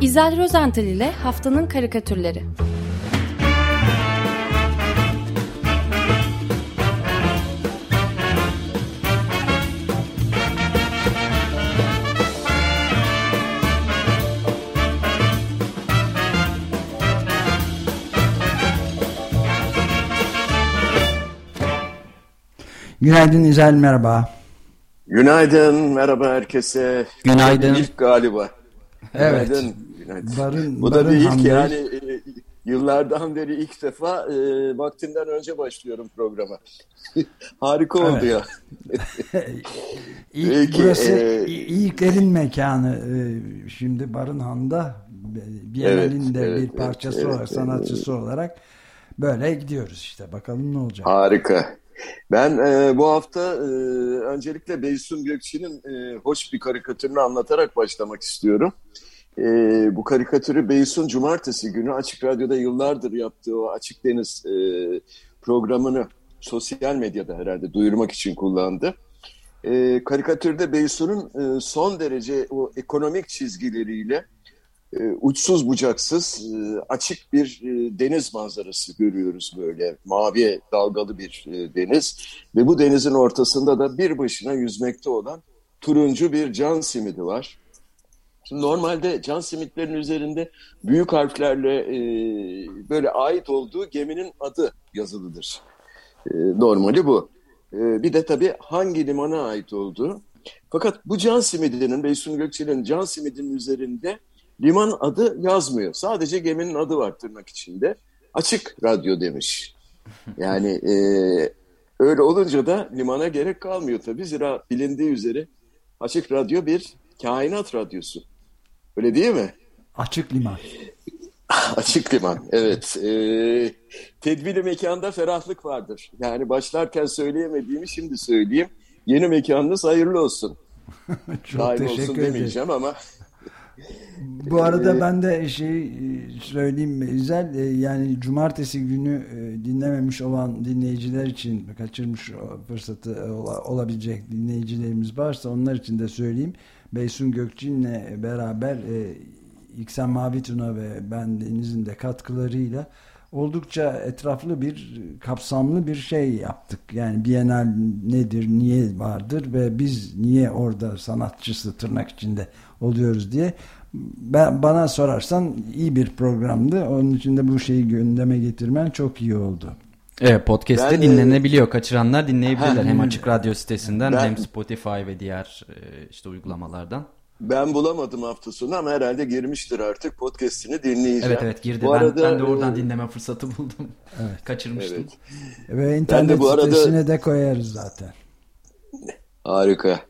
İzel Rozental ile Haftanın Karikatürleri Günaydın İzel merhaba. Günaydın merhaba herkese. Günaydın. İlk galiba. Evet. Günaydın. Günaydın. Barın, Bu da bir ilk hamle- yani e, yıllardan beri ilk defa e, vaktinden önce başlıyorum programa. Harika oldu Evet. ya. İlk, Peki, burası e, ilklerin mekanı. E, Şimdi Barınhan'da Biennale'nin Evet, de evet, bir parçası evet, olarak, evet, sanatçısı olarak böyle gidiyoruz işte. Bakalım ne olacak. Harika. Ben e, bu hafta e, öncelikle Beysun Gökçe'nin e, hoş bir karikatürünü anlatarak başlamak istiyorum. E, bu karikatürü Beysun Cumartesi günü Açık Radyo'da yıllardır yaptığı o Açık Deniz e, programını sosyal medyada herhalde duyurmak için kullandı. E, karikatürde Beysun'un e, son derece o ekonomik çizgileriyle e, uçsuz bucaksız e, açık bir e, deniz manzarası görüyoruz böyle mavi dalgalı bir e, deniz ve bu denizin ortasında da bir başına yüzmekte olan turuncu bir can simidi var. Şimdi normalde can simitlerin üzerinde büyük harflerle e, böyle ait olduğu geminin adı yazılıdır. E, normali bu. E, bir de tabii hangi limana ait olduğu. Fakat bu can simidinin, Beysun Gökçe'nin can simidinin üzerinde liman adı yazmıyor. Sadece geminin adı var tırnak içinde. Açık radyo demiş. Yani e, öyle olunca da limana gerek kalmıyor tabii. Zira bilindiği üzere Açık Radyo bir kainat radyosu. Öyle değil mi? Açık liman. Açık liman, evet. Ee, tedbirli mekanda ferahlık vardır. Yani başlarken söyleyemediğimi şimdi söyleyeyim. Yeni mekanınız hayırlı olsun. Çok Daim olsun teşekkür ederim. demeyeceğim ama Bu arada ben de şey e, söyleyeyim İzel e, yani cumartesi günü e, dinlememiş olan dinleyiciler için kaçırmış fırsatı ola- olabilecek dinleyicilerimiz varsa onlar için de söyleyeyim. Beysun Gökçin'le beraber İksen Mavi Tuna ve ben Deniz'in de katkılarıyla oldukça etraflı bir kapsamlı bir şey yaptık. Yani Bienal nedir, niye vardır ve biz niye orada sanatçısı tırnak içinde oluyoruz diye ben, bana sorarsan iyi bir programdı. Onun için de bu şeyi gündeme getirmen çok iyi oldu. Evet podcast'te Ben, e, dinlenebiliyor. Kaçıranlar dinleyebilirler. Ha, hem Açık Radyo sitesinden Ben- hem Spotify ve diğer e, işte uygulamalardan. Ben bulamadım hafta sonu ama herhalde girmiştir artık. Podcast'ini dinleyeceğim. Evet evet girdi. Bu ben, arada, ben de oradan e, dinleme fırsatı buldum. Kaçırmıştım. Evet. Ve internet bu arada- sitesine de koyarız zaten. Harika.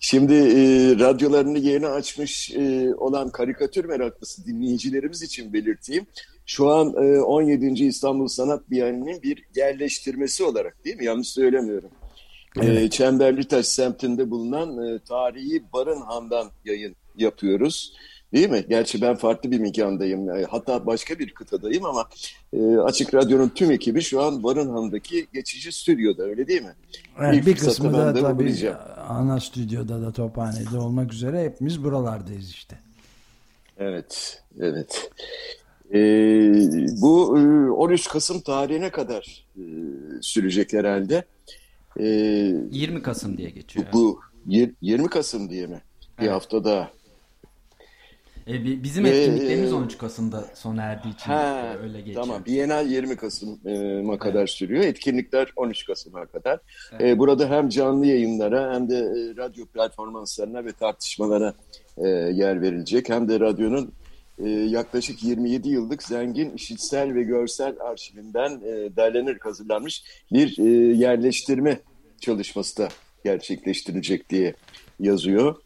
Şimdi e, radyolarını yeni açmış e, olan karikatür meraklısı dinleyicilerimiz için belirteyim. Şu an e, 17. İstanbul Sanat Bienali'nin bir yerleştirmesi olarak değil mi? Yanlış söylemiyorum. E, Çemberlitaş semtinde bulunan e, tarihi Barınhan'dan yayın yapıyoruz. Değil mi? Gerçi ben farklı bir mekandayım. E, Hatta başka bir kıtadayım ama e, Açık Radyo'nun tüm ekibi şu an Barınhan'daki geçici stüdyoda öyle değil mi? Evet, İlk bir kısmı da tabii uğrayacağım. ana stüdyoda da tophanede olmak üzere hepimiz buralardayız işte. Evet, evet. Ee, bu e, 13 Kasım tarihine kadar e, sürecek herhalde. Ee, 20 Kasım diye geçiyor. bu yir- 20 Kasım diye mi? Bir Evet. hafta daha. E, bi- bizim etkinliklerimiz 13 Kasım'da sona erdiği için Ha, e, öyle geçiyor. tamam. Bienal 20 Kasım'a kadar sürüyor. Etkinlikler 13 Kasım'a kadar. Ee, burada hem canlı yayınlara hem de e, radyo performanslarına ve tartışmalara e, yer verilecek. Hem de radyonun e, yaklaşık 27 yıllık zengin işitsel ve görsel arşivinden e, derlenerek hazırlanmış bir e, yerleştirme çalışması da gerçekleştirilecek diye yazıyor.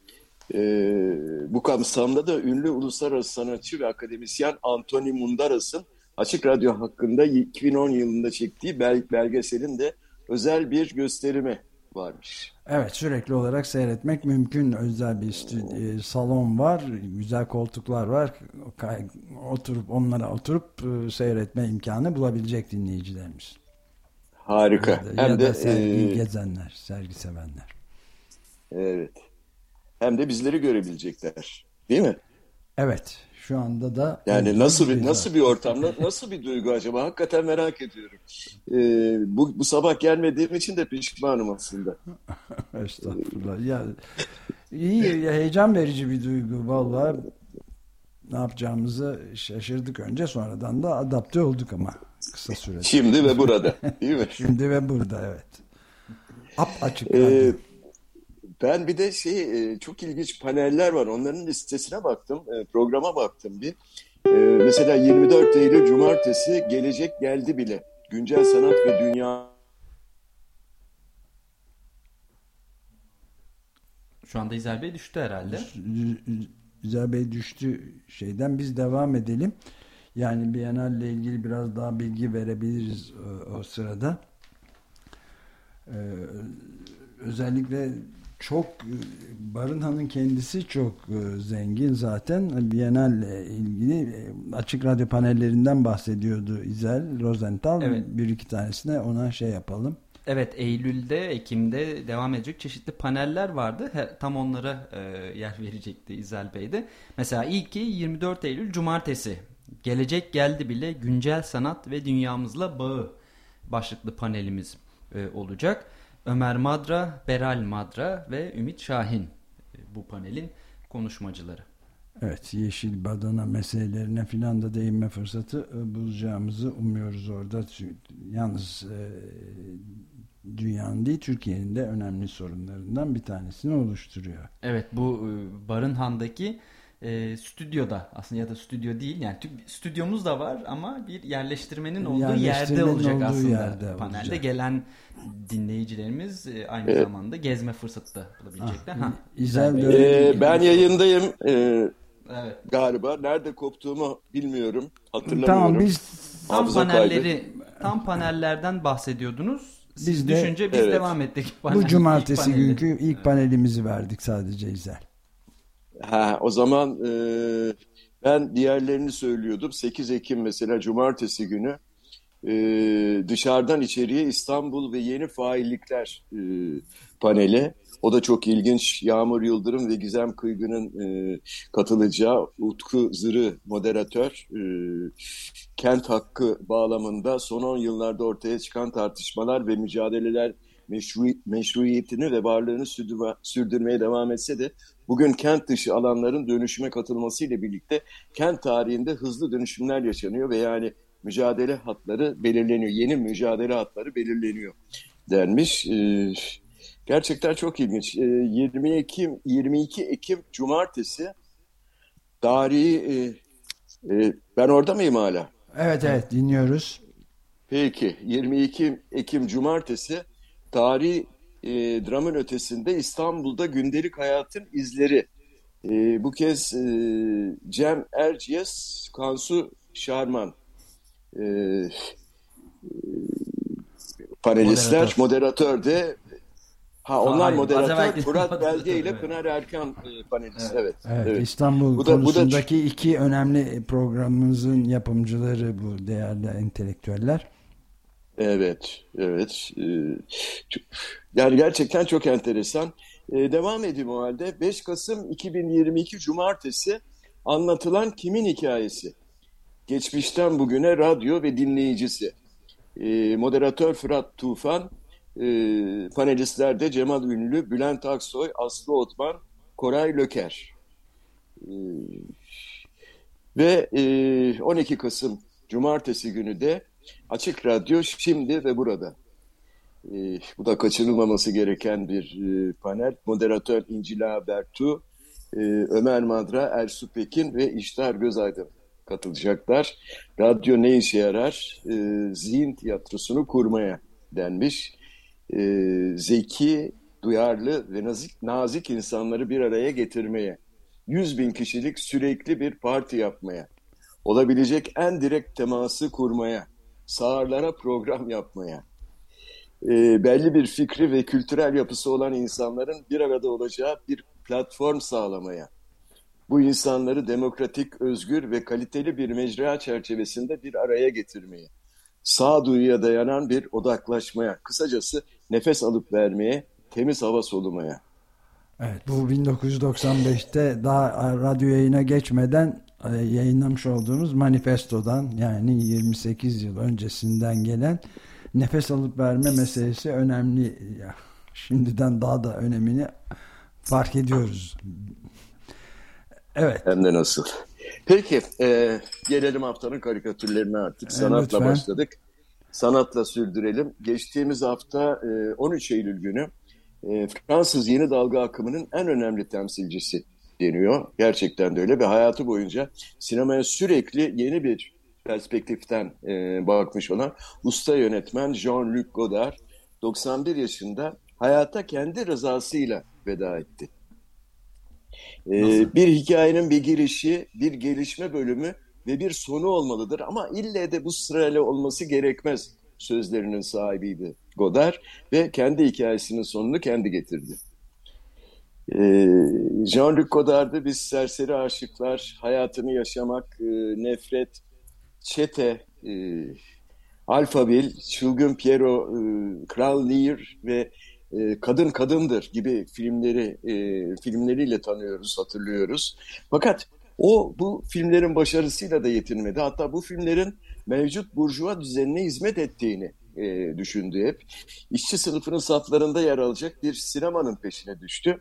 Ee, bu kapsamda da ünlü uluslararası sanatçı ve akademisyen Anthony Mundaras'ın Açık Radyo hakkında 2010 yılında çektiği bel- belgeselin de özel bir gösterimi varmış. Evet sürekli olarak seyretmek mümkün. Özel bir e, salon var. Güzel koltuklar var. Oturup onlara oturup e, seyretme imkanı bulabilecek dinleyicilerimiz. Harika. Ya Hem ya de da sergi e, gezenler, sergi sevenler. evet. Hem de bizleri görebilecekler. Değil mi? Evet. Şu anda da yani nasıl bir nasıl bir ortam nasıl bir duygu acaba hakikaten merak ediyorum. Ee, bu bu sabah gelmediğim için de pişmanım aslında. Estağfurullah. Ya iyi heyecan verici bir duygu vallahi. Ne yapacağımızı şaşırdık önce sonradan da adapte olduk ama kısa sürede. Şimdi ve burada değil mi? Şimdi ve burada evet. Ap açık. Ee, ben bir de şey e, çok ilginç paneller var. Onların listesine baktım. E, programa baktım bir. E, mesela 24 Eylül Cumartesi gelecek geldi bile. Güncel sanat ve dünya Şu anda İzel Bey düştü herhalde. İzel Bey düştü şeyden biz devam edelim. Yani Biennale ile ilgili biraz daha bilgi verebiliriz o, o sırada. Ee, özellikle çok Barınhan'ın kendisi çok e, zengin zaten. Biennale ilgili e, açık radyo panellerinden bahsediyordu İzel Rosenthal. Evet. Bir iki tanesine ona şey yapalım. Evet Eylül'de, Ekim'de devam edecek çeşitli paneller vardı. Her, tam onlara e, yer verecekti İzel Bey de. Mesela ilki 24 Eylül Cumartesi. Gelecek geldi bile güncel sanat ve dünyamızla bağı başlıklı panelimiz e, olacak. Ömer Madra, Beral Madra ve Ümit Şahin e, bu panelin konuşmacıları. Evet, yeşil badana meselelerine filan da değinme fırsatı e, bulacağımızı umuyoruz orada. Yalnız e, dünyanın değil Türkiye'nin de önemli sorunlarından bir tanesini oluşturuyor. Evet, bu Barınhan'daki e, stüdyoda aslında ya da stüdyo değil yani stüdyomuz da var ama bir yerleştirmenin olduğu yerleştirmenin yerde olacak olduğu aslında yerde panelde olacak. gelen dinleyicilerimiz e, aynı evet. zamanda gezme fırsatı da bulabilecekler. Ah, ha, İzel ee, ben yayındayım ee, evet. galiba nerede koptuğumu bilmiyorum hatırlamıyorum. Tamam biz tam panelleri kaydı. tam panellerden bahsediyordunuz. Siz biz düşünce biz evet. devam ettik. Bu cumartesi günkü ilk panelimizi verdik sadece İzel. Ha, o zaman e, ben diğerlerini söylüyordum. 8 Ekim mesela cumartesi günü e, dışarıdan içeriye İstanbul ve yeni faillikler e, paneli. O da çok ilginç. Yağmur Yıldırım ve Gizem Kıygın'ın e, katılacağı Utku Zırı moderatör e, kent hakkı bağlamında son 10 yıllarda ortaya çıkan tartışmalar ve mücadeleler meşru, meşruiyetini ve varlığını sürdürme, sürdürmeye devam etse de bugün kent dışı alanların dönüşüme katılmasıyla birlikte kent tarihinde hızlı dönüşümler yaşanıyor ve yani mücadele hatları belirleniyor. Yeni mücadele hatları belirleniyor denmiş. Ee, gerçekten çok ilginç. Ee, 20 Ekim 22 Ekim Cumartesi tarihi e, e, ben orada mıyım hala? Evet evet dinliyoruz. Peki 22 Ekim Cumartesi tarihi e, dramın ötesinde İstanbul'da gündelik hayatın izleri. E, bu kez e, Cem Erciyes, Kansu Şarman e, e, panelistler, moderatör. moderatör de Ha onlar Hayır, moderatör Murat Belge ile Pınar Erkan e, panelist. Evet. Evet, evet. İstanbul bu da, konusundaki bu da... iki önemli programımızın yapımcıları bu değerli entelektüeller. Evet, evet. Ee, yani gerçekten çok enteresan. Ee, devam edeyim o halde. 5 Kasım 2022 Cumartesi anlatılan kimin hikayesi? Geçmişten bugüne radyo ve dinleyicisi. Ee, moderatör Fırat Tufan, panelistler de Cemal Ünlü, Bülent Aksoy, Aslı Otman, Koray Löker. Ve 12 Kasım Cumartesi günü de Açık Radyo şimdi ve burada. E, bu da kaçırılmaması gereken bir e, panel. Moderatör İncila Bertu, e, Ömer Madra, Ersu Pekin ve İştar Gözaydın katılacaklar. Radyo ne işe yarar? E, zihin tiyatrosunu kurmaya denmiş. E, zeki, duyarlı ve nazik, nazik insanları bir araya getirmeye. 100 bin kişilik sürekli bir parti yapmaya. Olabilecek en direkt teması kurmaya sağırlara program yapmaya, e, belli bir fikri ve kültürel yapısı olan insanların bir arada olacağı bir platform sağlamaya, bu insanları demokratik, özgür ve kaliteli bir mecra çerçevesinde bir araya getirmeye, sağduyuya dayanan bir odaklaşmaya, kısacası nefes alıp vermeye, temiz hava solumaya. Evet bu 1995'te daha radyo yayına geçmeden yayınlamış olduğumuz manifestodan yani 28 yıl öncesinden gelen nefes alıp verme meselesi önemli. Şimdiden daha da önemini fark ediyoruz. Evet. Hem de nasıl. Peki e, gelelim haftanın karikatürlerine artık. Sanatla Lütfen. başladık. Sanatla sürdürelim. Geçtiğimiz hafta e, 13 Eylül günü e, Fransız yeni dalga akımının en önemli temsilcisi deniyor. Gerçekten de öyle ve hayatı boyunca sinemaya sürekli yeni bir perspektiften e, bakmış olan usta yönetmen Jean-Luc Godard 91 yaşında hayata kendi rızasıyla veda etti. Ee, bir hikayenin bir girişi, bir gelişme bölümü ve bir sonu olmalıdır ama ille de bu sırayla olması gerekmez sözlerinin sahibiydi Godard ve kendi hikayesinin sonunu kendi getirdi. Ee, Jean-Luc Godard'ı biz serseri aşıklar, hayatını yaşamak, e, nefret, çete, e, Alphaville, Çılgın Piero, e, Kral Lear ve Kadın Kadındır gibi filmleri filmleriyle tanıyoruz, hatırlıyoruz. Fakat o bu filmlerin başarısıyla da yetinmedi. Hatta bu filmlerin mevcut burjuva düzenine hizmet ettiğini düşündü hep. İşçi sınıfının saflarında yer alacak bir sinemanın peşine düştü.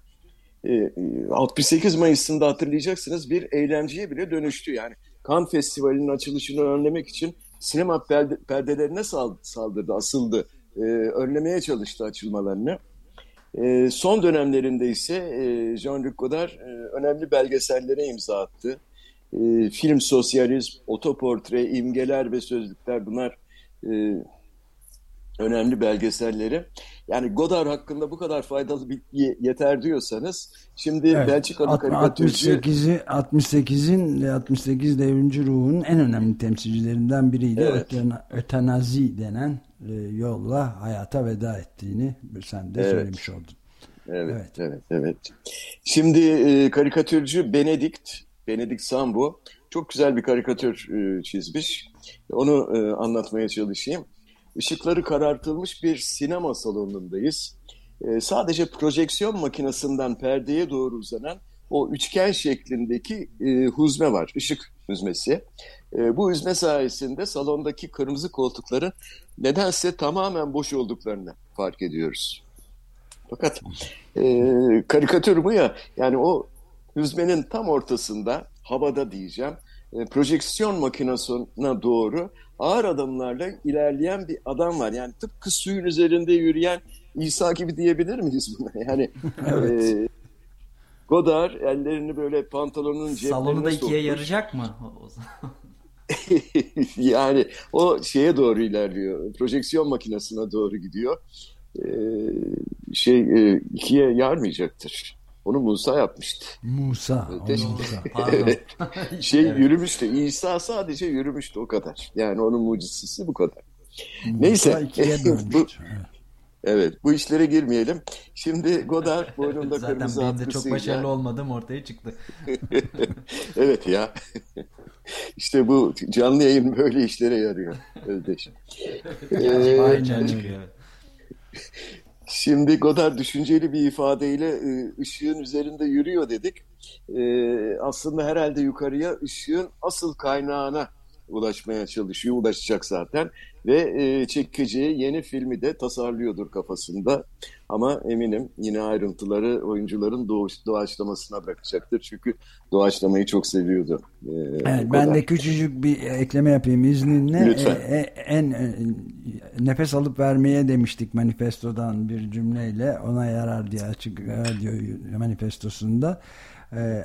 E, 68 Mayıs'ında hatırlayacaksınız bir eğlenceye bile dönüştü. Yani Cannes Festivali'nin açılışını önlemek için sinema perde, perdelerine saldırdı, asıldı e, önlemeye çalıştı açılmalarını. E, son dönemlerinde ise e, Jean-Luc Godard e, önemli belgesellere imza attı. Film sosyalizm, otoportre, imgeler ve sözlükler bunlar e, önemli belgeselleri. Yani Godard hakkında bu kadar faydalı bilgi yeter diyorsanız şimdi evet, Belçikalı karikatürcü 68'i 68'in 68 devrimci ruhunun en önemli temsilcilerinden biriydi. Evet. Ötenazi denen e, yolla hayata veda ettiğini sen de evet. söylemiş oldun. Evet, evet, evet. evet. Şimdi e, karikatürcü Benedikt, Benedikt Sambo çok güzel bir karikatür e, çizmiş. Onu e, anlatmaya çalışayım. Işıkları karartılmış bir sinema salonundayız. E, sadece projeksiyon makinesinden perdeye doğru uzanan o üçgen şeklindeki e, huzme var, ışık huzmesi. E, bu huzme sayesinde salondaki kırmızı koltukların nedense tamamen boş olduklarını fark ediyoruz. Fakat e, karikatür bu ya, yani o hüzmenin tam ortasında, havada diyeceğim, e, projeksiyon makinesine doğru ağır adımlarla ilerleyen bir adam var. Yani tıpkı suyun üzerinde yürüyen İsa gibi diyebilir miyiz buna? Yani evet. e, Godard ellerini böyle pantolonun ceplerine Salonu da ikiye yarayacak mı? yani o şeye doğru ilerliyor. Projeksiyon makinesine doğru gidiyor. Ee, şey e, ikiye yarmayacaktır. Onu Musa yapmıştı. Musa. Musa. evet. şey evet. yürümüştü. İsa sadece yürümüştü o kadar. Yani onun mucizesi bu kadar. Musa Neyse. bu, evet bu işlere girmeyelim. Şimdi Godard boynunda Zaten kırmızı benim de çok başarılı olmadım ortaya çıktı. evet ya. İşte bu canlı yayın böyle işlere yarıyor Özdeş. ee, Aynen öyle. Şimdi Godard düşünceli bir ifadeyle e, ışığın üzerinde yürüyor dedik. E, aslında herhalde yukarıya ışığın asıl kaynağına ulaşmaya çalışıyor, ulaşacak zaten. Ve e, çekeceği yeni filmi de tasarlıyordur kafasında. Ama eminim yine ayrıntıları oyuncuların doğuş, doğaçlamasına bırakacaktır. Çünkü doğaçlamayı çok seviyordu. E, evet, ben de küçücük bir ekleme yapayım izninle. Lütfen. E, en e, nefes alıp vermeye demiştik manifestodan bir cümleyle. Ona yarar diye açık radyo manifestosunda. Ee,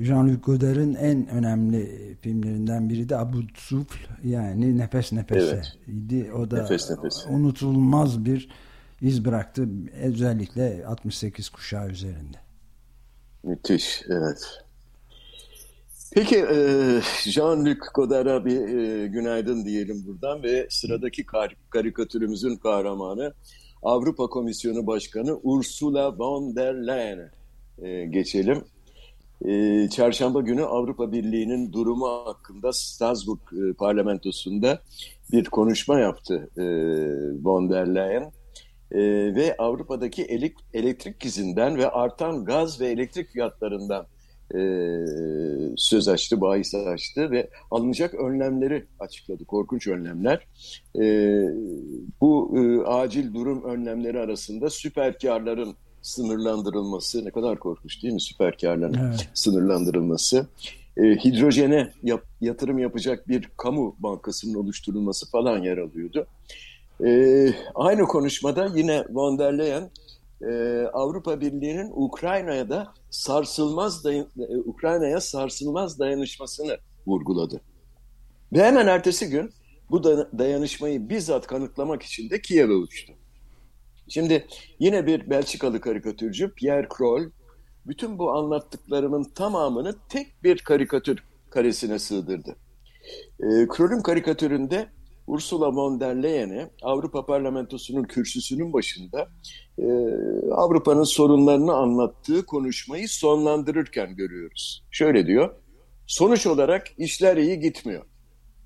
Jean-Luc Godard'ın en önemli filmlerinden biri de Abu Sufl yani Nefes Nefese evet. idi. O da nefes, nefes. unutulmaz bir iz bıraktı özellikle 68 kuşağı üzerinde. Müthiş evet. Peki e, Jean-Luc Godard'a bir e, günaydın diyelim buradan ve sıradaki kar karikatürümüzün kahramanı Avrupa Komisyonu Başkanı Ursula von der Leyen'e e, geçelim e, çarşamba günü Avrupa Birliği'nin durumu hakkında Strasbourg e, parlamentosunda bir konuşma yaptı e, von der Leyen. e, ve Avrupa'daki elek, elektrik gizinden ve artan gaz ve elektrik fiyatlarından e, söz açtı, bahis açtı ve alınacak önlemleri açıkladı. Korkunç önlemler. Bu acil durum önlemleri arasında süper karların sınırlandırılması ne kadar korkunç değil mi süper karların evet. sınırlandırılması e, hidrojene yap, yatırım yapacak bir kamu bankasının oluşturulması falan yer alıyordu. E, aynı konuşmada yine von der Leyen e, Avrupa Birliği'nin Ukrayna'ya da sarsılmaz dayan, e, Ukrayna'ya sarsılmaz dayanışmasını vurguladı. Ve hemen ertesi gün bu da, dayanışmayı bizzat kanıtlamak için de Kiev'e uçtu. Şimdi yine bir Belçikalı karikatürcü Pierre Kroll bütün bu anlattıklarımın tamamını tek bir karikatür karesine sığdırdı. E, Kroll'ün karikatüründe Ursula von der Leyen'e Avrupa Parlamentosu'nun kürsüsünün başında e, Avrupa'nın sorunlarını anlattığı konuşmayı sonlandırırken görüyoruz. Şöyle diyor, sonuç olarak işler iyi gitmiyor.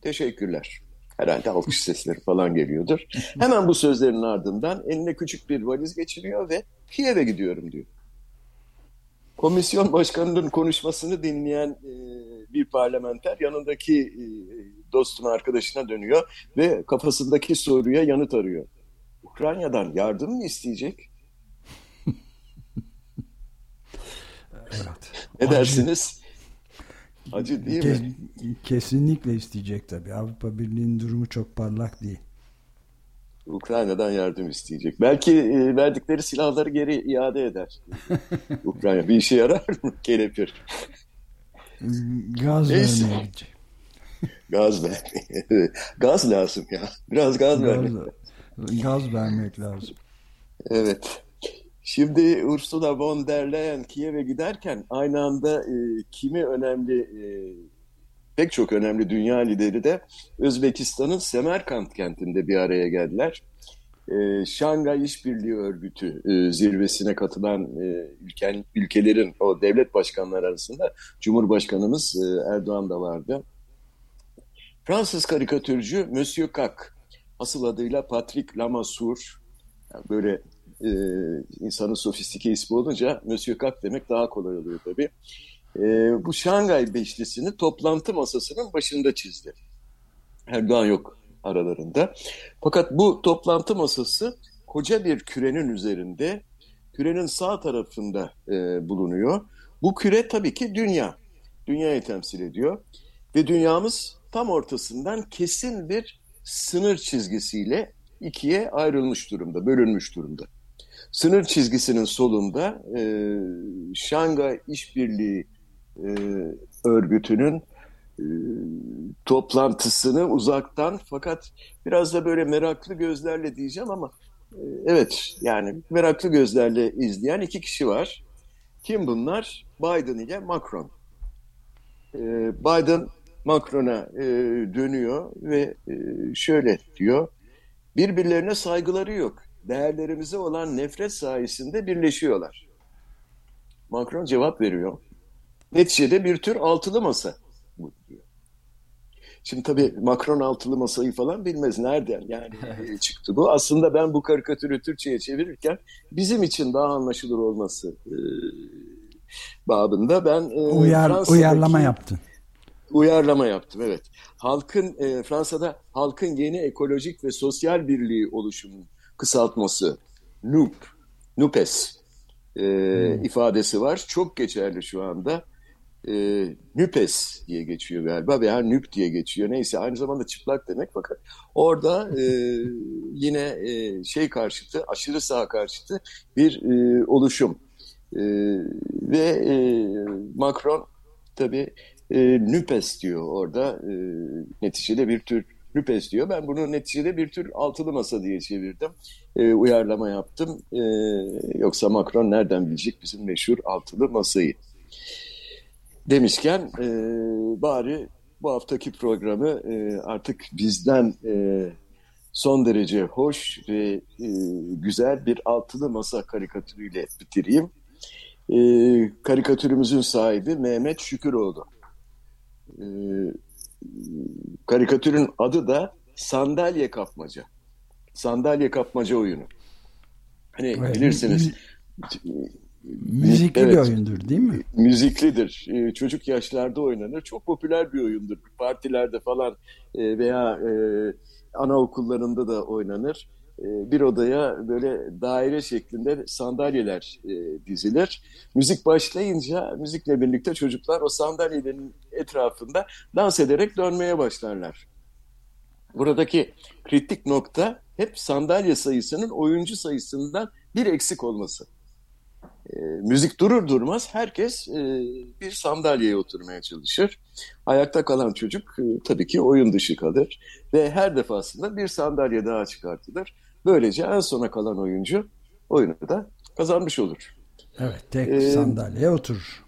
Teşekkürler. Herhalde alkış sesleri falan geliyordur. Hemen bu sözlerin ardından eline küçük bir valiz geçiriyor ve Kiev'e gidiyorum diyor. Komisyon başkanının konuşmasını dinleyen e, bir parlamenter yanındaki e, dostuna, arkadaşına dönüyor ve kafasındaki soruya yanıt arıyor. Ukrayna'dan yardım mı isteyecek? evet. Ne dersiniz? Acı değil Kes, mi? Kesinlikle isteyecek tabii. Avrupa Birliği'nin durumu çok parlak değil. Ukrayna'dan yardım isteyecek. Belki e, verdikleri silahları geri iade eder. Ukrayna bir işe yarar mı? Kelepir. Gaz Neyse. vermeye gidecek. Gaz vermeye. gaz lazım ya. Biraz gaz, gaz vermek Gaz vermek lazım. Evet. Şimdi Ursula von der Leyen Kiev'e giderken aynı anda e, kimi önemli e, pek çok önemli dünya lideri de Özbekistan'ın Semerkant kentinde bir araya geldiler. E, Şangay İşbirliği Örgütü e, zirvesine katılan e, ülken, ülkelerin o devlet başkanları arasında Cumhurbaşkanımız e, Erdoğan da vardı. Fransız karikatürcü Monsieur Kak, asıl adıyla Patrick Lamassoure, yani böyle e, insanın sofistike ismi olunca Monsieur Kak demek daha kolay oluyor tabii. E, bu Şangay Beşlisi'ni toplantı masasının başında çizdi. Erdoğan yok aralarında. Fakat bu toplantı masası koca bir kürenin üzerinde, kürenin sağ tarafında e, bulunuyor. Bu küre tabii ki dünya. Dünyayı temsil ediyor. Ve dünyamız tam ortasından kesin bir sınır çizgisiyle ikiye ayrılmış durumda, bölünmüş durumda. Sınır çizgisinin solunda e, Şangay İşbirliği e, Örgütü'nün e, toplantısını uzaktan fakat biraz da böyle meraklı gözlerle diyeceğim ama e, evet yani meraklı gözlerle izleyen iki kişi var. Kim bunlar? Biden ile Macron. E, Biden Macron'a e, dönüyor ve e, şöyle diyor. Birbirlerine saygıları yok. Değerlerimize olan nefret sayesinde birleşiyorlar. Macron cevap veriyor. Neticede bir tür altılı masa bu diyor. Şimdi tabii Macron altılı masayı falan bilmez nereden yani çıktı bu. Aslında ben bu karikatürü Türkçe'ye çevirirken bizim için daha anlaşılır olması e, babında ben e, Uyar, uyarlama yaptın. Uyarlama yaptım evet. Halkın e, Fransa'da halkın yeni ekolojik ve sosyal birliği oluşumunun kısaltması NUP, NUPES e, hmm. ifadesi var. Çok geçerli şu anda e, nüpes diye geçiyor galiba veya nüp diye geçiyor. Neyse aynı zamanda çıplak demek fakat orada e, yine e, şey karşıtı, aşırı sağ karşıtı bir e, oluşum. E, ve e, Macron tabii e, nüpes diyor orada. E, neticede bir tür nüpes diyor. Ben bunu neticede bir tür altılı masa diye çevirdim. E, uyarlama yaptım. E, yoksa Macron nereden bilecek bizim meşhur altılı masayı? demişken e, bari bu haftaki programı e, artık bizden e, son derece hoş ve e, güzel bir altılı masa karikatürüyle bitireyim. E, karikatürümüzün sahibi Mehmet Şüküroğlu. E, karikatürün adı da Sandalye Kapmaca. Sandalye Kapmaca oyunu. Hani evet, bilirsiniz. Müzikli evet, bir oyundur değil mi? Müziklidir. Ee, çocuk yaşlarda oynanır. Çok popüler bir oyundur. Partilerde falan e, veya e, anaokullarında da oynanır. E, bir odaya böyle daire şeklinde sandalyeler dizilir. Müzik başlayınca müzikle birlikte çocuklar o sandalyelerin etrafında dans ederek dönmeye başlarlar. Buradaki kritik nokta hep sandalye sayısının oyuncu sayısından bir eksik olması. E, müzik durur durmaz herkes e, bir sandalyeye oturmaya çalışır. Ayakta kalan çocuk e, tabii ki oyun dışı kalır ve her defasında bir sandalye daha çıkartılır. Böylece en sona kalan oyuncu oyunu da kazanmış olur. Evet, tek ee, sandalyeye oturur.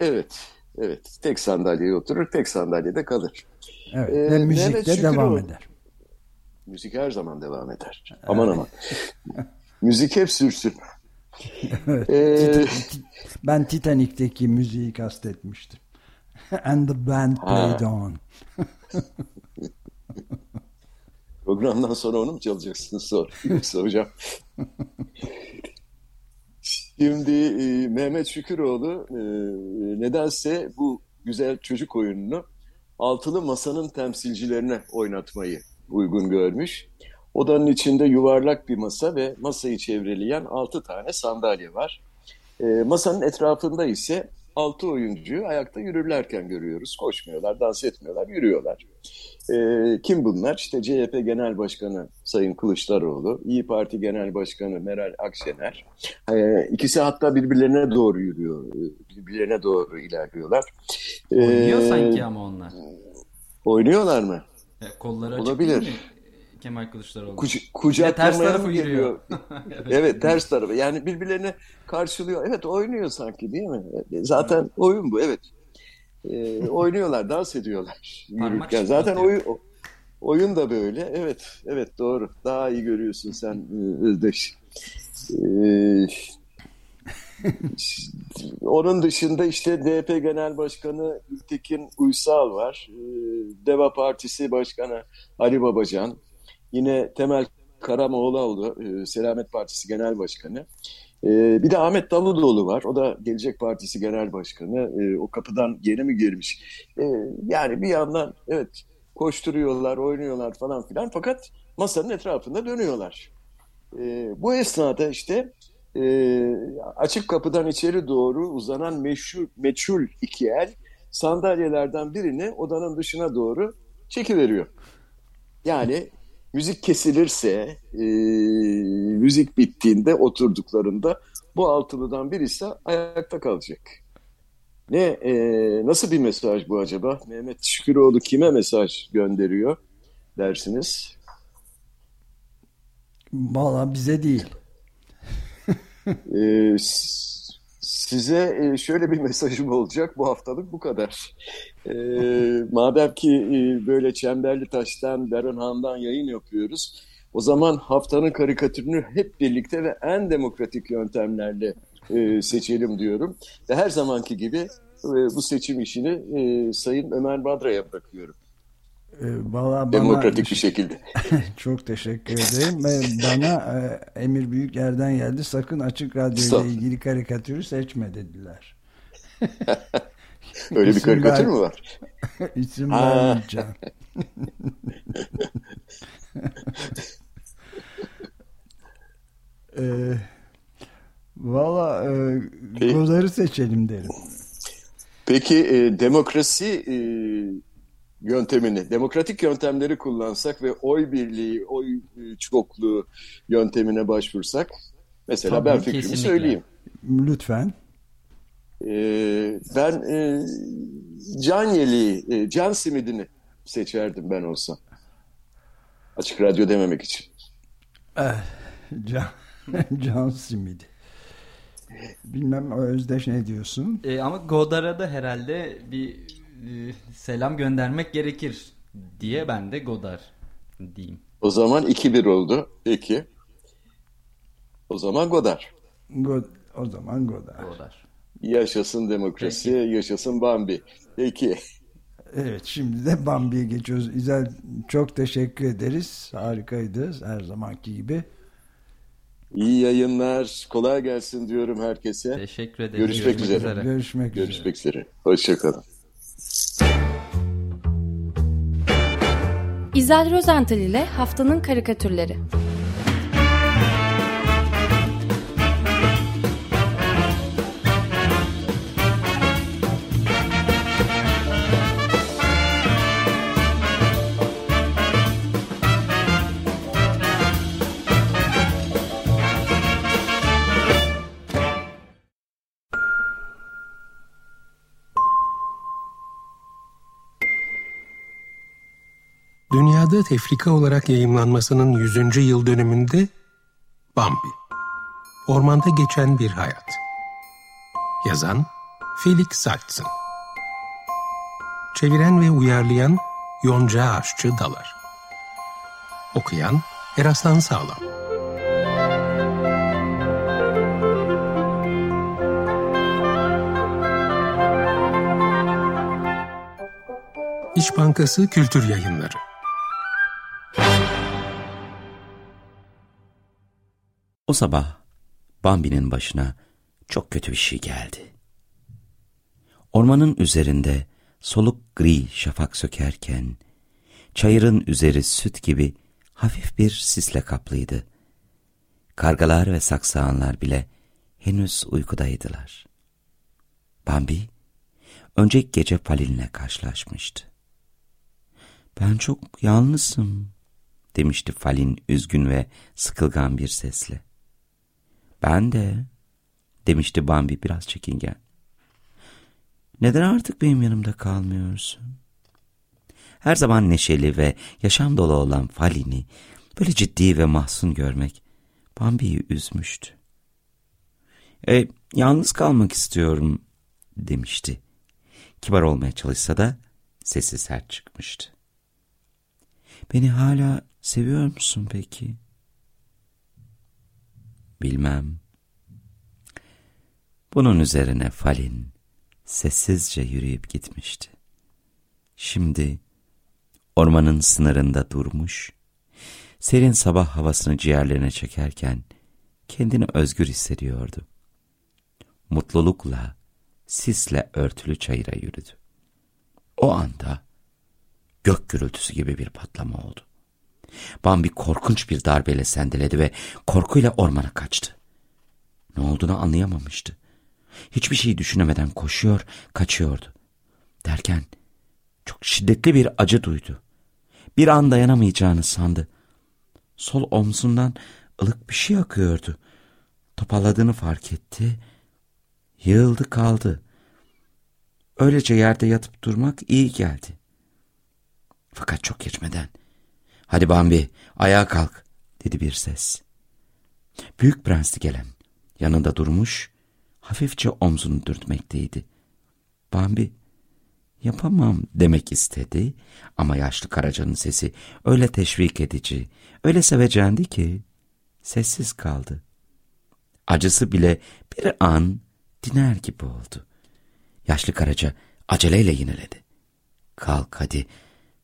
Evet, evet. Tek sandalyeye oturur, tek sandalyede kalır. Evet, ee, ve müzik de devam eder. Müzik her zaman devam eder. Evet. Aman aman. müzik hep sürsün. ee, ben Titanic'teki müziği kastetmiştim. And the band played on. Programdan sonra onu mu çalacaksınız sor. Soracağım. Şimdi e, Mehmet Şüküroğlu e, nedense bu güzel çocuk oyununu altılı masanın temsilcilerine oynatmayı uygun görmüş. Odanın içinde yuvarlak bir masa ve masayı çevreleyen altı tane sandalye var. E, masanın etrafında ise altı oyuncuyu ayakta yürürlerken görüyoruz. Koşmuyorlar, dans etmiyorlar, yürüyorlar. E, kim bunlar? İşte CHP Genel Başkanı Sayın Kılıçdaroğlu, İyi Parti Genel Başkanı Meral Akşener. E, ikisi hatta birbirlerine doğru yürüyor, birbirlerine doğru ilerliyorlar. Oynuyor e, sanki ama onlar. Oynuyorlar mı? E, kolları açık Olabilir. değil mi? Kemal Kılıçdaroğlu. Kuc kucaklamaya ters tarafı yürüyor. evet. evet ters tarafı. Yani birbirlerini karşılıyor. Evet oynuyor sanki değil mi? Zaten oyun bu evet. Ee, oynuyorlar, dans ediyorlar. Yürürken. Zaten oyun, oyun da böyle. Evet, evet doğru. Daha iyi görüyorsun sen e, Özdeş. Ee, onun dışında işte DP Genel Başkanı Tekin Uysal var. Ee, Deva Partisi Başkanı Ali Babacan. Yine Temel Karamoğluoğlu, e, Selamet Partisi Genel Başkanı. E, bir de Ahmet Davutoğlu var. O da Gelecek Partisi Genel Başkanı. E, o kapıdan yeni mi girmiş? Yani bir yandan evet koşturuyorlar, oynuyorlar falan filan. Fakat masanın etrafında dönüyorlar. Bu esnada işte açık kapıdan içeri doğru uzanan meşhur, meçhul iki el sandalyelerden birini odanın dışına doğru çekiveriyor. Yani müzik kesilirse, e, müzik bittiğinde oturduklarında bu altılıdan birisi ayakta kalacak. Ne e, nasıl bir mesaj bu acaba? Mehmet Şüküroğlu kime mesaj gönderiyor dersiniz? Valla bize değil. e, size e, şöyle bir mesajım olacak. Bu haftalık bu kadar. E, madem ki e, böyle Çemberli Taş'tan, Berenhan'dan yayın yapıyoruz. O zaman haftanın karikatürünü hep birlikte ve en demokratik yöntemlerle e, seçelim diyorum. Ve her zamanki gibi e, bu seçim işini e, Sayın Ömer Badra'ya bırakıyorum. Ee, Valla Demokratik bir şekilde. çok teşekkür ederim. bana e, Emir Büyüker'den geldi. Sakın Açık Radyo ile ilgili karikatürü seçme dediler. Öyle bir karikatür mü var? İsim vermeyeceğim. e, Valla e, seçelim derim. Peki e, demokrasi e, yöntemini, demokratik yöntemleri kullansak ve oy birliği, oy e, çokluğu yöntemine başvursak, mesela Tabii, ben fikrimi kesinlikle. söyleyeyim. Lütfen. Ee, ben e, can yeleği, e, can simidini seçerdim ben olsam. Açık radyo dememek için. Eh, can, can simidi. Bilmem Özdeş ne diyorsun? E, ama Godar'a da herhalde bir selam göndermek gerekir diye ben de Godar diyeyim. O zaman 2-1 oldu. Peki. O zaman Godar. God, o zaman Godar. Godar. Yaşasın demokrasi, Peki. yaşasın Bambi. Peki. Evet şimdi de Bambi'ye geçiyoruz. İzel çok teşekkür ederiz. Harikaydı her zamanki gibi. İyi yayınlar. Kolay gelsin diyorum herkese. Teşekkür ederim. Görüşmek, Görüşmek üzere. üzere. Görüşmek, Görüşmek üzere. üzere. Hoşçakalın. İzel Rozental ile Haftanın Karikatürleri dünyada tefrika olarak yayımlanmasının 100. yıl dönümünde Bambi. Ormanda geçen bir hayat. Yazan Felix Saltz'ın. Çeviren ve uyarlayan Yonca Aşçı Dalar. Okuyan Eraslan Sağlam. İş Bankası Kültür Yayınları O sabah Bambi'nin başına çok kötü bir şey geldi. Ormanın üzerinde soluk gri şafak sökerken, çayırın üzeri süt gibi hafif bir sisle kaplıydı. Kargalar ve saksağanlar bile henüz uykudaydılar. Bambi, önceki gece Palin'le karşılaşmıştı. Ben çok yalnızım, demişti Falin üzgün ve sıkılgan bir sesle. Ben de, demişti Bambi biraz çekingen. Neden artık benim yanımda kalmıyorsun? Her zaman neşeli ve yaşam dolu olan Falin'i böyle ciddi ve mahzun görmek Bambi'yi üzmüştü. E, yalnız kalmak istiyorum demişti. Kibar olmaya çalışsa da sesi sert çıkmıştı. Beni hala seviyor musun peki? Bilmem. Bunun üzerine Falin sessizce yürüyüp gitmişti. Şimdi ormanın sınırında durmuş, serin sabah havasını ciğerlerine çekerken kendini özgür hissediyordu. Mutlulukla, sisle örtülü çayıra yürüdü. O anda gök gürültüsü gibi bir patlama oldu. Bambi korkunç bir darbeyle sendeledi ve korkuyla ormana kaçtı. Ne olduğunu anlayamamıştı. Hiçbir şey düşünemeden koşuyor, kaçıyordu. Derken çok şiddetli bir acı duydu. Bir an dayanamayacağını sandı. Sol omzundan ılık bir şey akıyordu. Toparladığını fark etti. Yığıldı kaldı. Öylece yerde yatıp durmak iyi geldi. Fakat çok geçmeden Hadi Bambi ayağa kalk dedi bir ses. Büyük prensti gelen yanında durmuş hafifçe omzunu dürtmekteydi. Bambi yapamam demek istedi ama yaşlı karacanın sesi öyle teşvik edici, öyle sevecendi ki sessiz kaldı. Acısı bile bir an diner gibi oldu. Yaşlı karaca aceleyle yineledi. Kalk hadi,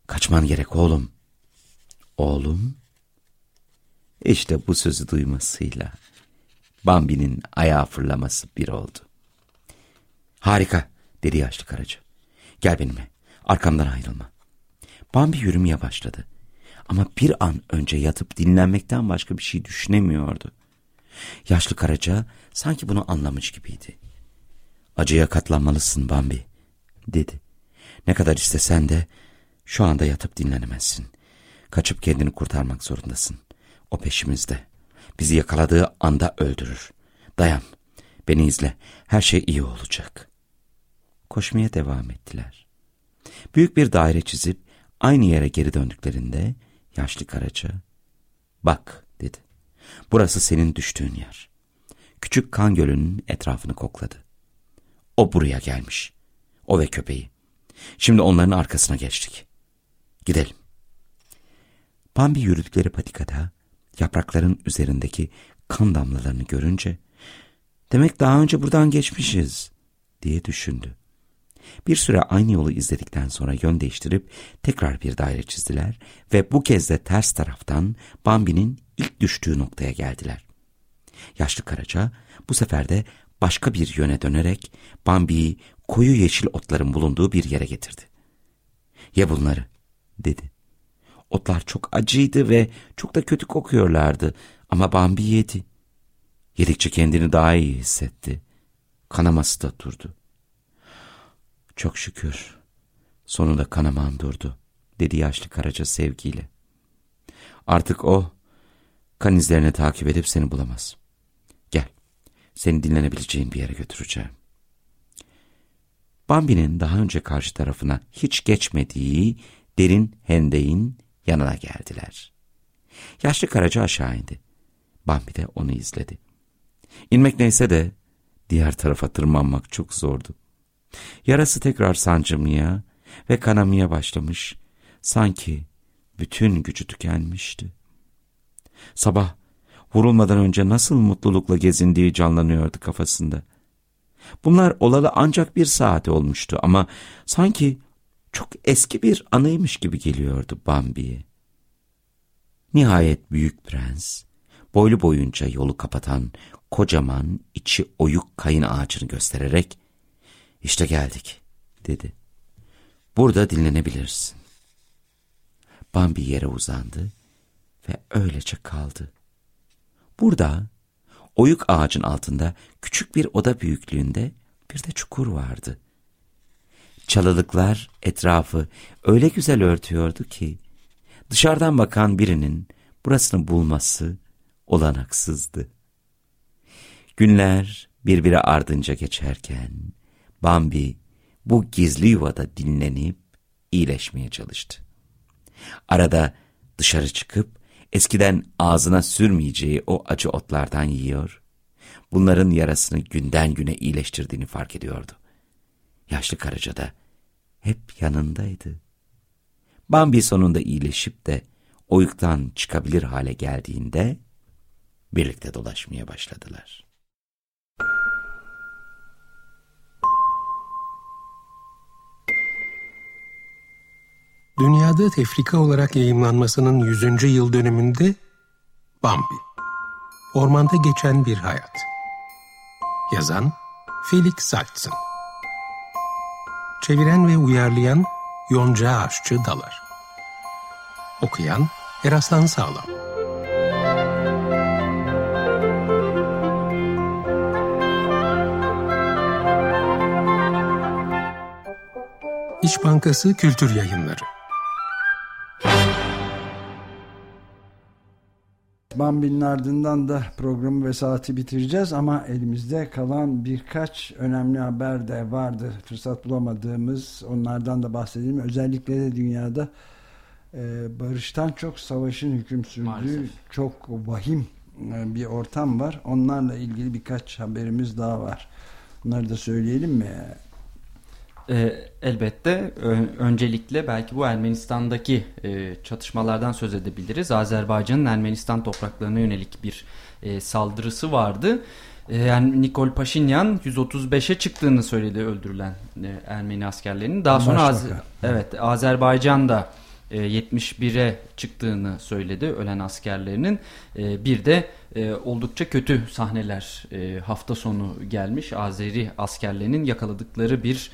kaçman gerek oğlum. Oğlum, işte bu sözü duymasıyla Bambi'nin ayağa fırlaması bir oldu. Harika, dedi yaşlı karaca. Gel benimle, arkamdan ayrılma. Bambi yürümeye başladı. Ama bir an önce yatıp dinlenmekten başka bir şey düşünemiyordu. Yaşlı karaca sanki bunu anlamış gibiydi. Acıya katlanmalısın Bambi, dedi. Ne kadar istesen de şu anda yatıp dinlenemezsin. Kaçıp kendini kurtarmak zorundasın. O peşimizde. Bizi yakaladığı anda öldürür. Dayan. Beni izle. Her şey iyi olacak. Koşmaya devam ettiler. Büyük bir daire çizip aynı yere geri döndüklerinde yaşlı karaca bak dedi. Burası senin düştüğün yer. Küçük kan gölünün etrafını kokladı. O buraya gelmiş. O ve köpeği. Şimdi onların arkasına geçtik. Gidelim. Bambi yürüdükleri patikada yaprakların üzerindeki kan damlalarını görünce demek daha önce buradan geçmişiz diye düşündü. Bir süre aynı yolu izledikten sonra yön değiştirip tekrar bir daire çizdiler ve bu kez de ters taraftan Bambi'nin ilk düştüğü noktaya geldiler. Yaşlı Karaca bu sefer de başka bir yöne dönerek Bambi'yi koyu yeşil otların bulunduğu bir yere getirdi. Ye bunları dedi. Otlar çok acıydı ve çok da kötü kokuyorlardı ama Bambi yedi. Yedikçe kendini daha iyi hissetti. Kanaması da durdu. Çok şükür. Sonunda kanaman durdu, dedi yaşlı karaca sevgiyle. Artık o, kan izlerini takip edip seni bulamaz. Gel, seni dinlenebileceğin bir yere götüreceğim. Bambi'nin daha önce karşı tarafına hiç geçmediği derin hendeyin yanına geldiler. Yaşlı karaca aşağı indi. Bambi de onu izledi. İnmek neyse de diğer tarafa tırmanmak çok zordu. Yarası tekrar sancımaya ve kanamaya başlamış. Sanki bütün gücü tükenmişti. Sabah vurulmadan önce nasıl mutlulukla gezindiği canlanıyordu kafasında. Bunlar olalı ancak bir saat olmuştu ama sanki çok eski bir anıymış gibi geliyordu Bambi'ye. Nihayet büyük prens, boylu boyunca yolu kapatan kocaman içi oyuk kayın ağacını göstererek işte geldik dedi. Burada dinlenebilirsin. Bambi yere uzandı ve öylece kaldı. Burada oyuk ağacın altında küçük bir oda büyüklüğünde bir de çukur vardı. Çalılıklar etrafı öyle güzel örtüyordu ki dışarıdan bakan birinin burasını bulması olanaksızdı. Günler birbiri ardınca geçerken Bambi bu gizli yuvada dinlenip iyileşmeye çalıştı. Arada dışarı çıkıp eskiden ağzına sürmeyeceği o acı otlardan yiyor, bunların yarasını günden güne iyileştirdiğini fark ediyordu. Yaşlı karıca da hep yanındaydı. Bambi sonunda iyileşip de oyuktan çıkabilir hale geldiğinde birlikte dolaşmaya başladılar. Dünyada tefrika olarak yayımlanmasının 100. yıl dönümünde Bambi. Ormanda geçen bir hayat. Yazan Felix Saltzın. Çeviren ve uyarlayan Yonca Aşçı Dalar. Okuyan Eraslan Sağlam. İş Bankası Kültür Yayınları Bambi'nin ardından da programı ve saati bitireceğiz ama elimizde kalan birkaç önemli haber de vardı. Fırsat bulamadığımız onlardan da bahsedelim. Özellikle de dünyada e, barıştan çok savaşın hüküm sürdüğü Maalesef. çok vahim e, bir ortam var. Onlarla ilgili birkaç haberimiz daha var. Bunları da söyleyelim mi? E, elbette öncelikle belki bu Ermenistan'daki e, çatışmalardan söz edebiliriz. Azerbaycan'ın Ermenistan topraklarına yönelik bir e, saldırısı vardı. E, yani Nikol Paşinyan 135'e çıktığını söyledi öldürülen e, Ermeni askerlerinin. Daha sonra Az evet Azerbaycan da 71'e çıktığını söyledi ölen askerlerinin. E, bir de oldukça kötü sahneler hafta sonu gelmiş. Azeri askerlerinin yakaladıkları bir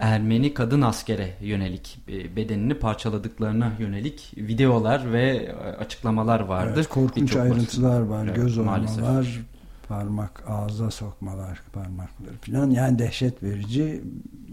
Ermeni kadın askere yönelik e, bedenini parçaladıklarına yönelik videolar ve e, açıklamalar vardı. Evet, korkunç ayrıntılar var. Evet, Göz maalesef. oymalar, parmak ağza sokmalar parmakları falan. Yani dehşet verici,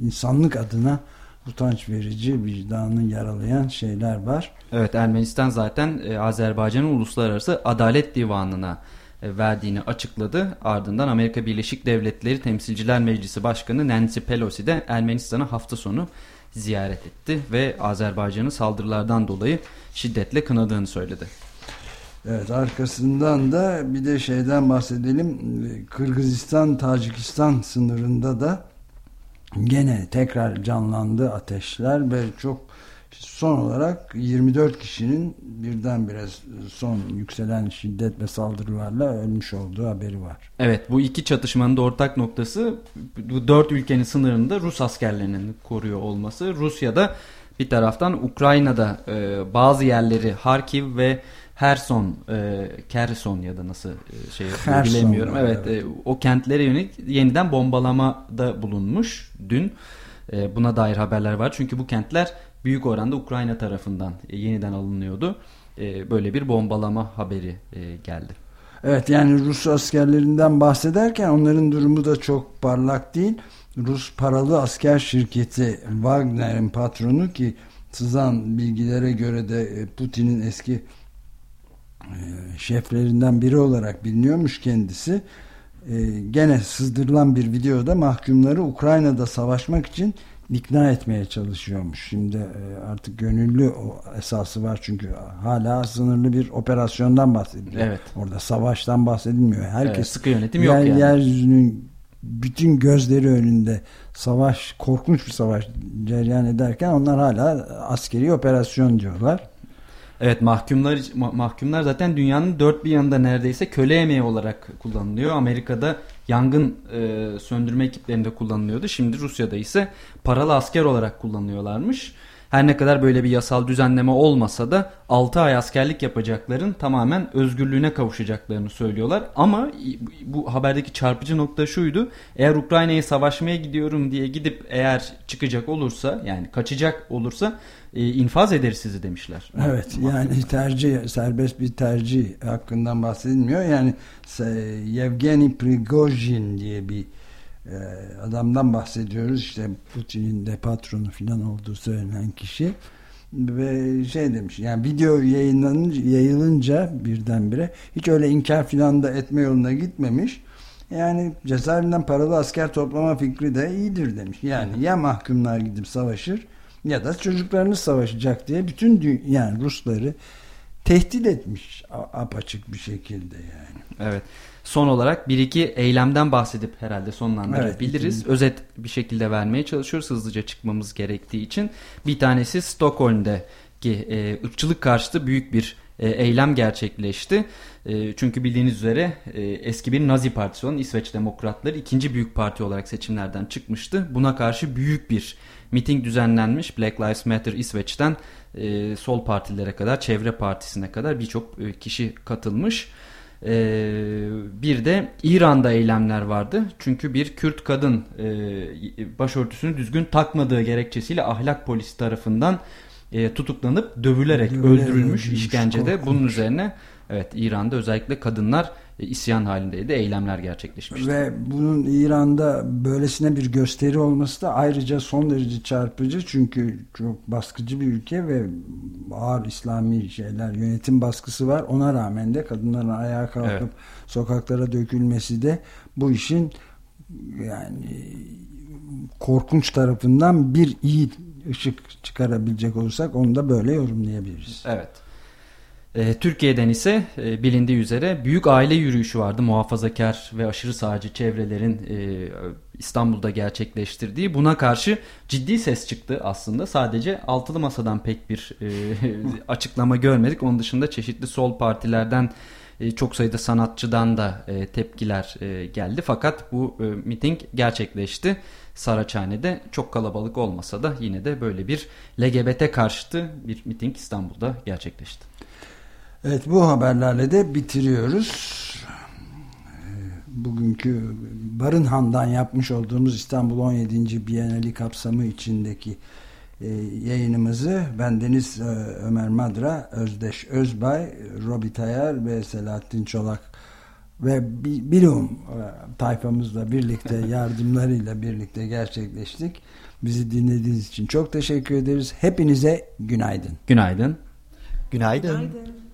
insanlık adına utanç verici, vicdanı yaralayan şeyler var. Evet Ermenistan zaten e, Azerbaycan'ın Uluslararası Adalet Divanı'na verdiğini açıkladı. Ardından Amerika Birleşik Devletleri Temsilciler Meclisi Başkanı Nancy Pelosi de Ermenistan'ı hafta sonu ziyaret etti ve Azerbaycan'ın saldırılardan dolayı şiddetle kınadığını söyledi. Evet arkasından da bir de şeyden bahsedelim. Kırgızistan-Tacikistan sınırında da gene tekrar canlandı ateşler ve çok son olarak 24 kişinin birdenbire son yükselen şiddet ve saldırılarla ölmüş olduğu haberi var. Evet bu iki çatışmanın da ortak noktası bu dört ülkenin sınırında Rus askerlerinin koruyor olması. Rusya'da bir taraftan Ukrayna'da e, bazı yerleri Harkiv ve Herson, e, Kerson ya da nasıl e, şey bilemiyorum. Evet, evet. E, o kentlere yönelik yeniden bombalamada bulunmuş dün. E, buna dair haberler var. Çünkü bu kentler büyük oranda Ukrayna tarafından e, yeniden alınıyordu. E, böyle bir bombalama haberi e, geldi. Evet yani Rus askerlerinden bahsederken onların durumu da çok parlak değil. Rus paralı asker şirketi Wagner'in patronu ki sızan bilgilere göre de Putin'in eski şeflerinden biri olarak biliniyormuş kendisi. Gene sızdırılan bir videoda mahkumları Ukrayna'da savaşmak için ikna etmeye çalışıyormuş. Şimdi artık gönüllü o esası var çünkü hala sınırlı bir operasyondan bahsediliyor. Evet. Orada savaştan bahsedilmiyor. Herkes evet, sıkı yönetim yer, yok yani. Yeryüzünün bütün gözleri önünde savaş, korkunç bir savaş cereyan ederken onlar hala askeri operasyon diyorlar. Evet mahkumlar mahkumlar zaten dünyanın dört bir yanında neredeyse köle emeği olarak kullanılıyor. Amerika'da yangın e, söndürme ekiplerinde kullanılıyordu. Şimdi Rusya'da ise paralı asker olarak kullanıyorlarmış. Her ne kadar böyle bir yasal düzenleme olmasa da 6 ay askerlik yapacakların tamamen özgürlüğüne kavuşacaklarını söylüyorlar. Ama bu haberdeki çarpıcı nokta şuydu. Eğer Ukrayna'ya savaşmaya gidiyorum diye gidip eğer çıkacak olursa yani kaçacak olursa e, infaz ederiz sizi demişler. Evet yani tercih serbest bir tercih hakkından bahsedilmiyor. Yani Yevgeni Prigojin diye bir adamdan bahsediyoruz. İşte Putin'in de patronu filan olduğu söylenen kişi. Ve şey demiş yani video yayınlanınca yayılınca birdenbire hiç öyle inkar filan da etme yoluna gitmemiş. Yani cezaevinden paralı asker toplama fikri de iyidir demiş. Yani ya mahkumlar gidip savaşır ya da çocuklarınız savaşacak diye bütün yani Rusları tehdit etmiş apaçık bir şekilde yani. Evet son olarak bir iki eylemden bahsedip herhalde sonlandırabiliriz. Evet, Özet bir şekilde vermeye çalışıyoruz hızlıca çıkmamız gerektiği için. Bir tanesi Stockholm'deki e, ırkçılık karşıtı büyük bir e, eylem gerçekleşti. E, çünkü bildiğiniz üzere e, eski bir Nazi partisi olan İsveç Demokratları ikinci büyük parti olarak seçimlerden çıkmıştı. Buna karşı büyük bir miting düzenlenmiş. Black Lives Matter İsveç'ten e, sol partilere kadar, çevre partisine kadar birçok e, kişi katılmış. Ee, bir de İran'da eylemler vardı. Çünkü bir Kürt kadın e, başörtüsünü düzgün takmadığı gerekçesiyle ahlak polisi tarafından e, tutuklanıp dövülerek Dövüler öldürülmüş işkencede. Korkunç. Bunun üzerine evet İran'da özellikle kadınlar isyan halindeydi. Eylemler gerçekleşmişti. Ve bunun İran'da böylesine bir gösteri olması da ayrıca son derece çarpıcı. Çünkü çok baskıcı bir ülke ve ağır İslami şeyler, yönetim baskısı var. Ona rağmen de kadınların ayağa kalkıp evet. sokaklara dökülmesi de bu işin yani korkunç tarafından bir iyi ışık çıkarabilecek olursak onu da böyle yorumlayabiliriz. Evet. E, Türkiye'den ise e, bilindiği üzere büyük aile yürüyüşü vardı. Muhafazakar ve aşırı sağcı çevrelerin e, İstanbul'da gerçekleştirdiği. Buna karşı ciddi ses çıktı aslında. Sadece altılı masadan pek bir açıklama görmedik. Onun dışında çeşitli sol partilerden çok sayıda sanatçıdan da tepkiler geldi. Fakat bu miting gerçekleşti. Saraçhane'de çok kalabalık olmasa da yine de böyle bir LGBT karşıtı bir miting İstanbul'da gerçekleşti. Evet bu haberlerle de bitiriyoruz. Bugünkü Barınhan'dan yapmış olduğumuz İstanbul 17. Bienali kapsamı içindeki e, yayınımızı ben Deniz e, Ömer Madra, Özdeş Özbay, Robi Tayar ve Selahattin Çolak ve Bilum e, tayfamızla birlikte yardımlarıyla birlikte gerçekleştik. Bizi dinlediğiniz için çok teşekkür ederiz. Hepinize günaydın. Günaydın. Günaydın. günaydın.